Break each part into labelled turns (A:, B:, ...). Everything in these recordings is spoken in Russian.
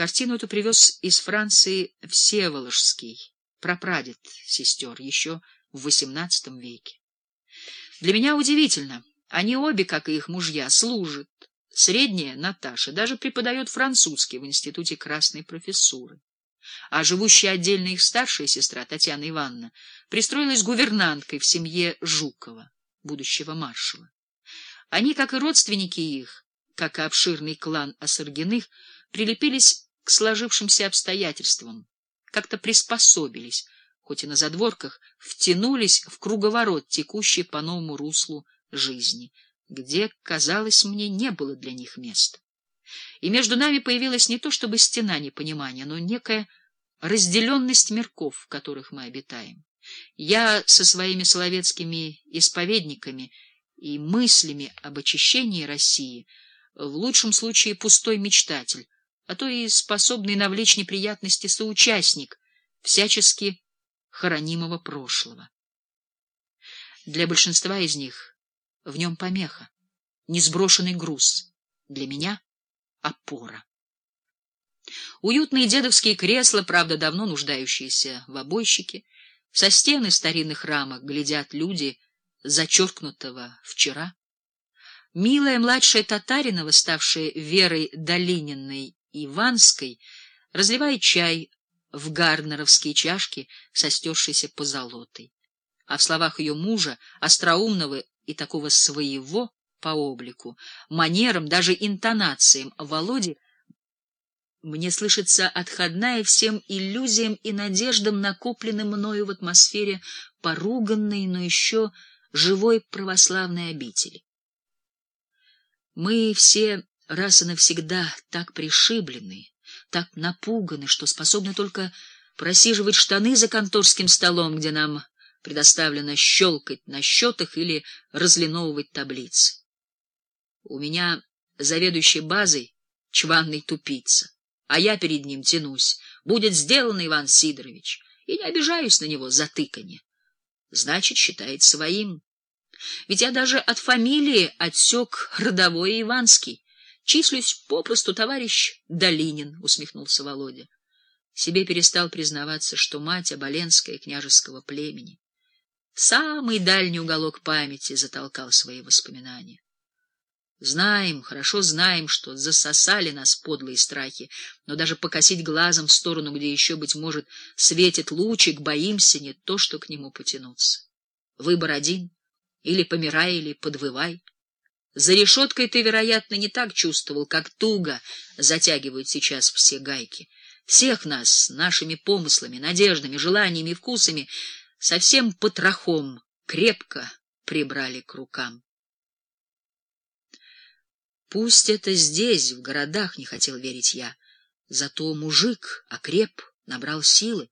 A: Картину эту привез из Франции Всеволожский, прапрадед сестер, еще в XVIII веке. Для меня удивительно, они обе, как и их мужья, служат. Средняя, Наташа, даже преподает французский в Институте Красной Профессуры. А живущая отдельно их старшая сестра, Татьяна Ивановна, пристроилась гувернанткой в семье Жукова, будущего маршала. Они, как и родственники их, как и обширный клан Осаргиных, прилепились к сложившимся обстоятельствам, как-то приспособились, хоть и на задворках, втянулись в круговорот, текущий по новому руслу жизни, где, казалось мне, не было для них места. И между нами появилась не то чтобы стена непонимания, но некая разделенность мирков, в которых мы обитаем. Я со своими соловецкими исповедниками и мыслями об очищении России в лучшем случае пустой мечтатель, а то и способный навлечь неприятности соучастник всячески хоронимого прошлого. Для большинства из них в нем помеха, несброшенный груз, для меня — опора. Уютные дедовские кресла, правда, давно нуждающиеся в обойщике, со стены старинных рамок глядят люди, зачеркнутого вчера. Милая младшая Татаринова, ставшая Верой Долининой Иванской, разливает чай в гарнеровские чашки со стершейся позолотой. А в словах ее мужа, остроумного и такого своего по облику, манерам, даже интонациям Володи, мне слышится отходная всем иллюзиям и надеждам, накопленным мною в атмосфере поруганной, но еще живой православной обители. Мы все раз и навсегда так пришиблены, так напуганы, что способны только просиживать штаны за конторским столом, где нам предоставлено щелкать на счетах или разлиновывать таблицы. У меня заведующий базой чванный тупица, а я перед ним тянусь. Будет сделано, Иван Сидорович, и не обижаюсь на него за тыканье. Значит, считает своим. Ведь я даже от фамилии отсек родовой Иванский. Числюсь попросту товарищ Долинин, — усмехнулся Володя. Себе перестал признаваться, что мать Оболенская княжеского племени. Самый дальний уголок памяти затолкал свои воспоминания. Знаем, хорошо знаем, что засосали нас подлые страхи, но даже покосить глазом в сторону, где еще, быть может, светит лучик, боимся не то, что к нему потянуться. Выбор один — или помирай, или подвывай. За решеткой ты, вероятно, не так чувствовал, как туго затягивают сейчас все гайки. Всех нас нашими помыслами, надеждами, желаниями и вкусами совсем потрохом крепко прибрали к рукам. Пусть это здесь, в городах, не хотел верить я. Зато мужик окреп, набрал силы,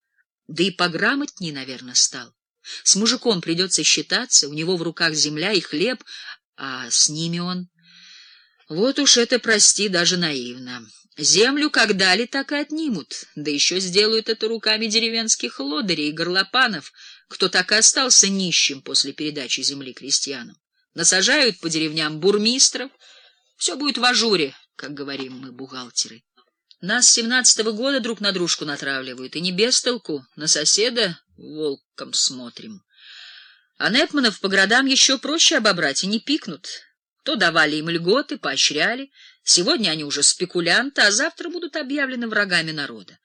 A: да и пограмотней, наверное, стал. С мужиком придется считаться, у него в руках земля и хлеб, а с ними он... Вот уж это, прости, даже наивно. Землю как дали, так и отнимут, да еще сделают это руками деревенских лодырей и горлопанов, кто так и остался нищим после передачи земли крестьянам. Насажают по деревням бурмистров, все будет в ажуре, как говорим мы, бухгалтеры. Нас с семнадцатого года друг на дружку натравливают, и не без толку, на соседа волком смотрим. А Непманов по городам еще проще обобрать, и не пикнут. То давали им льготы, поощряли. Сегодня они уже спекулянты, а завтра будут объявлены врагами народа.